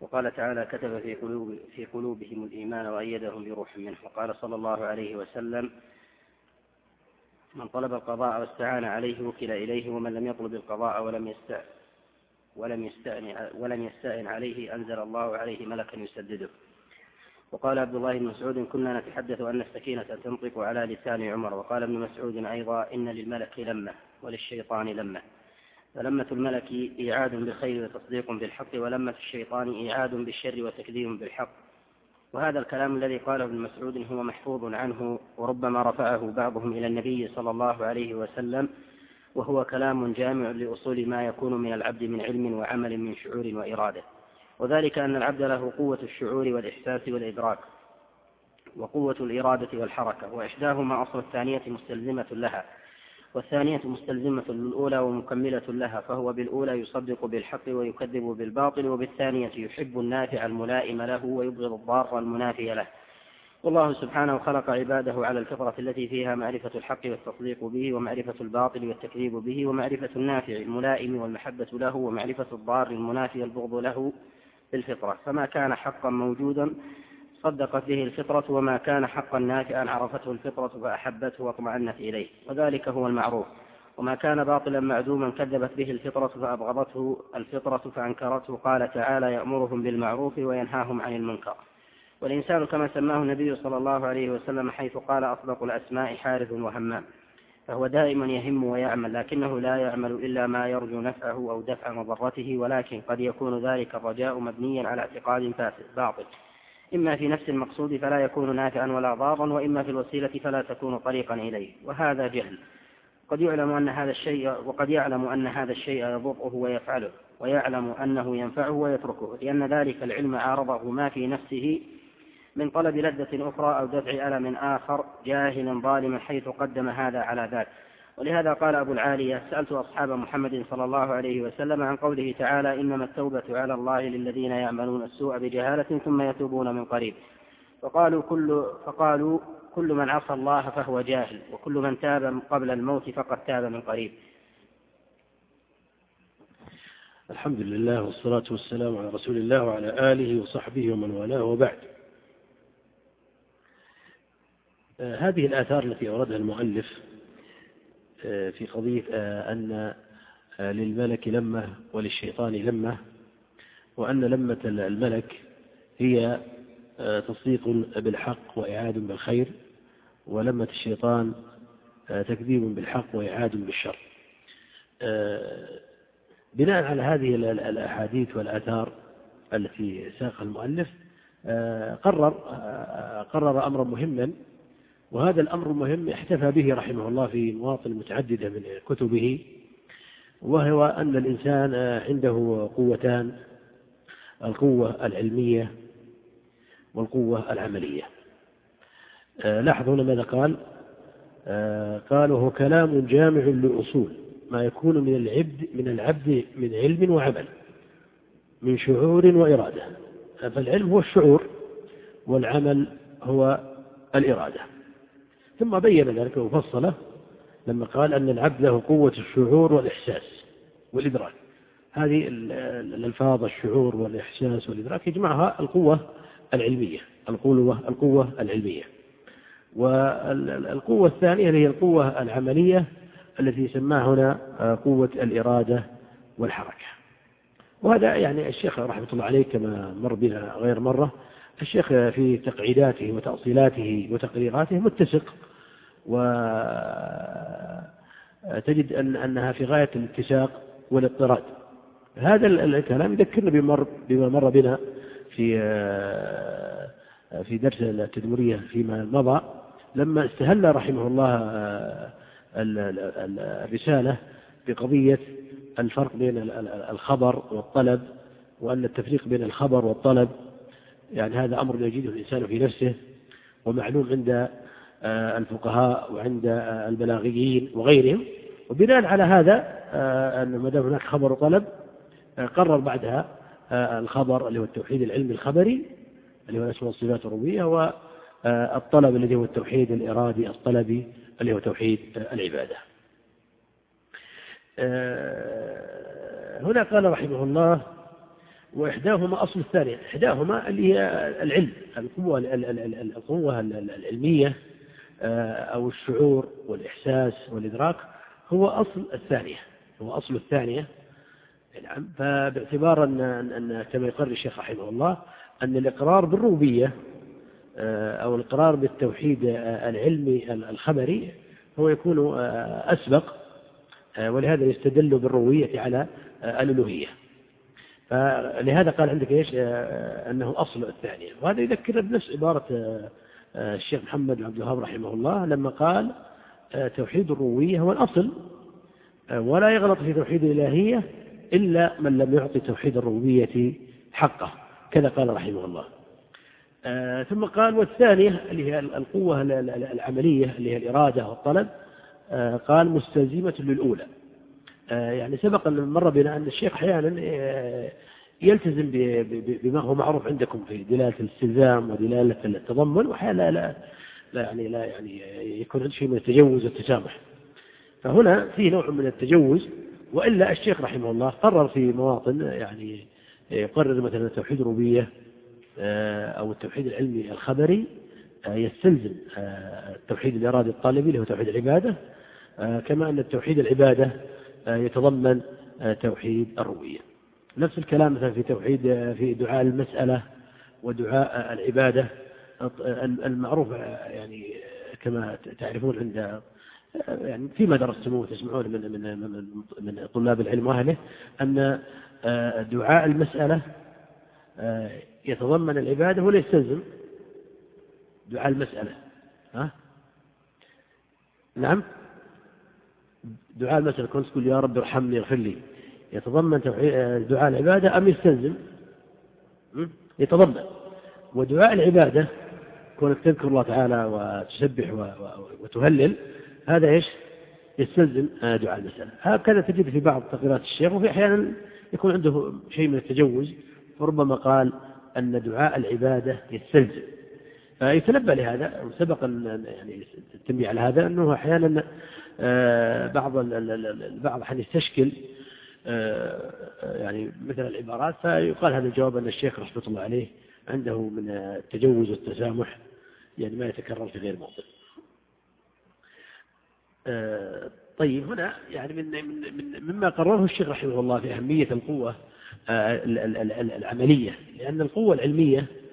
وقال تعالى كتب في قلوب في قلوبهم الإيمان وأيدهم بروح منه. وقال صلى الله عليه وسلم من طلب القضاء واستعان عليه وكل إليه ومن لم يطلب القضاء ولم يستعن ولم يستعن ولم يستعن عليه أنزل الله عليه ملكا يسدده. وقال عبد الله بن مسعود كنا نتحدث أن السكينة تنطق على لسان عمر. وقال ابن مسعود أيضا إن للملك لمة وللشيطان لمة. فلمة الملك إيعاد بالخير وتصديق بالحق ولمة الشيطان إيعاد بالشر وتكذيب بالحق. وهذا الكلام الذي قاله ابن مسعود هو محفوظ عنه وربما رفعه بعضهم إلى النبي صلى الله عليه وسلم وهو كلام جامع لأصول ما يكون من العبد من علم وعمل من شعور وإرادة. وذلك أن العبد له قوة الشعور والإحساس والإدراك وقوة الإرادة والحركة وإحداهما أصل الثانية مستلزمة لها. والثانية مستلزمة للأولى ومكملة لها فهو بالأولى يصدق بالحق ويكذب بالباطل وبالثانية يحب النافع الملائم له ويبغض الضار المنافي له. والله سبحانه خلق عباده على الفطرة التي فيها معرفة الحق والتصديق به ومعرفة الباطل والتكذيب به ومعرفة النافع الملائم والمحبة له ومعرفة الضار المنافي البغض له بالفطرة فما كان حقا موجودا صدقت به الفطرة وما كان حقا نافعا عرفته الفطرة فأحبته واطمأنت إليه. وذلك هو المعروف. وما كان باطلا معدوما كذبت به الفطرة فأبغضته الفطرة فأنكرته. قال تعالى يأمرهم بالمعروف وينهاهم عن المنكر. والإنسان كما سماه النبي صلى الله عليه وسلم حيث قال أصدق الأسماء حارث وهمام. فهو دائما يهم ويعمل لكنه لا يعمل إلا ما يرجو نفعه أو دفع مضرته ولكن قد يكون ذلك الرجاء مبنيا على اعتقاد فاسد باطل. إما في نفس المقصود فلا يكون نافعا ولا ضارا وإما في الوسيلة فلا تكون طريقا إليه. وهذا جهل. قد يعلم أن هذا الشيء وقد يعلم أن هذا الشيء يضره ويفعله ويعلم أنه ينفعه ويتركه لأن ذلك العلم عارضه ما في نفسه من طلب لذة أخرى أو دفع ألم آخر جاهلا ظالما حيث قدم هذا على ذاك. ولهذا قال أبو العالية سألت أصحاب محمد صلى الله عليه وسلم عن قوله تعالى إنما التوبة على الله للذين يعملون السوء بجهالة ثم يتوبون من قريب. فقالوا كل فقالوا كل من عصى الله فهو جاهل وكل من تاب قبل الموت فقد تاب من قريب. الحمد لله والصلاة والسلام على رسول الله وعلى آله وصحبه ومن والاه وبعد. آه، هذه الآثار التي أوردها المؤلف في قضية آه، أن للملك لمة وللشيطان لمة وأن لمة الملك هي تصديق بالحق وإعاد بالخير ولمة الشيطان تكذيب بالحق وإعاد بالشر. بناء على هذه الأحاديث والآثار التي ساقها المؤلف قرر قرر أمرا مهما وهذا الأمر المهم احتفى به رحمه الله في مواطن متعددة من كتبه وهو أن الإنسان عنده قوتان القوة العلمية والقوة العملية. لاحظوا ماذا قال؟ قال وهو كلام جامع لأصول ما يكون من العبد من العبد من علم وعمل من شعور وإرادة. فالعلم هو الشعور والعمل هو الإرادة. ثم بين ذلك وفصله لما قال أن العبد له قوة الشعور والإحساس والإدراك. هذه الألفاظ الشعور والإحساس والإدراك يجمعها القوة العلمية. القوة القوة العلمية. والقوة الثانية هي القوة العملية التي سماها هنا قوة الإرادة والحركة. وهذا يعني الشيخ رحمة الله عليه كما مر بنا غير مرة الشيخ في تقعيداته وتأصيلاته وتقريراته متسق وتجد أن أنها في غاية الاتساق والاضطراد. هذا الكلام يذكرنا بما مر بنا في في درس التدمرية فيما مضى. لما استهل رحمه الله الرسالة بقضية الفرق بين الخبر والطلب وأن التفريق بين الخبر والطلب يعني هذا أمر يجده الإنسان في نفسه ومعلوم عند آه، الفقهاء وعند آه، البلاغيين وغيرهم. وبناء على هذا آه، أن ما دام هناك خبر وطلب قرر بعدها الخبر اللي هو التوحيد العلمي الخبري اللي هو الاسماء والصفات الربوبيه والطلب الذي هو التوحيد الإرادي الطلبي اللي هو توحيد العبادة. هنا قال رحمه الله وإحداهما أصل الثانية إحداهما اللي هي العلم القوة القوة العلمية. آه، أو الشعور والإحساس والإدراك هو أصل الثانية هو أصل الثانية. نعم فباعتبار أن, أن كما يقرر الشيخ رحمه الله أن الإقرار بالربوبية آه، أو الإقرار بالتوحيد العلمي الخبري هو يكون آه، أسبق ولهذا يستدل بالربوبية على الألوهية. فلهذا قال عندك إيش؟ أنه أصل الثانية. وهذا يذكر بنفس عبارة الشيخ محمد بن عبد الوهاب رحمه الله لما قال آه، توحيد الروية هو الأصل آه، ولا يغلط في توحيد الإلهية إلا من لم يعطي توحيد الربوبية حقه كذا قال رحمه الله. آه، ثم قال والثانية اللي هي القوة العملية اللي هي الإرادة والطلب قال مستلزمة للأولى. يعني سبق أن مر بنا أن الشيخ أحيانا يلتزم بما هو معروف عندكم في دلالة الاستلزام ودلالة التضمن وأحيانا لا, لا, يعني لا يعني يكون عنده شيء من التجوز والتسامح. فهنا في نوع من التجوز وإلا الشيخ رحمه الله قرر في مواطن يعني يقرر مثلا توحيد الربوبية آه، أو التوحيد العلمي الخبري آه، يستلزم آه، التوحيد الإرادي الطالبي اللي هو توحيد العبادة كما أن التوحيد العبادة يتضمن توحيد الربوبية. نفس الكلام مثلا في توحيد في دعاء المسألة ودعاء العبادة. المعروف يعني كما تعرفون عند يعني فيما درستموه وتسمعون من من من طلاب العلم وأهله أن دعاء المسألة يتضمن العبادة ولا يستلزم دعاء المسألة. ها؟ نعم؟ دعاء المسألة كنت تقول يا رب ارحمني اغفر لي. يتضمن دعاء العبادة أم يستلزم؟ يتضمن. ودعاء العبادة كونك تذكر الله تعالى وتسبح وتهلل هذا إيش؟ يستلزم دعاء المسألة. هكذا تجد في بعض تقريرات الشيخ وفي أحيانا يكون عنده شيء من التجوز فربما قال أن دعاء العبادة يستلزم. فيتنبأ لهذا وسبق يعني التنبيه على هذا أنه أحيانا آه، بعض البعض أحيانا يستشكل آه، يعني مثل العبارات فيقال هذا الجواب أن الشيخ رحمة الله عليه عنده من التجوز والتسامح يعني ما يتكرر في غير موضع آه، طيب هنا يعني من من مما قرره الشيخ رحمه الله في أهمية القوة آه، العملية لأن القوة العلمية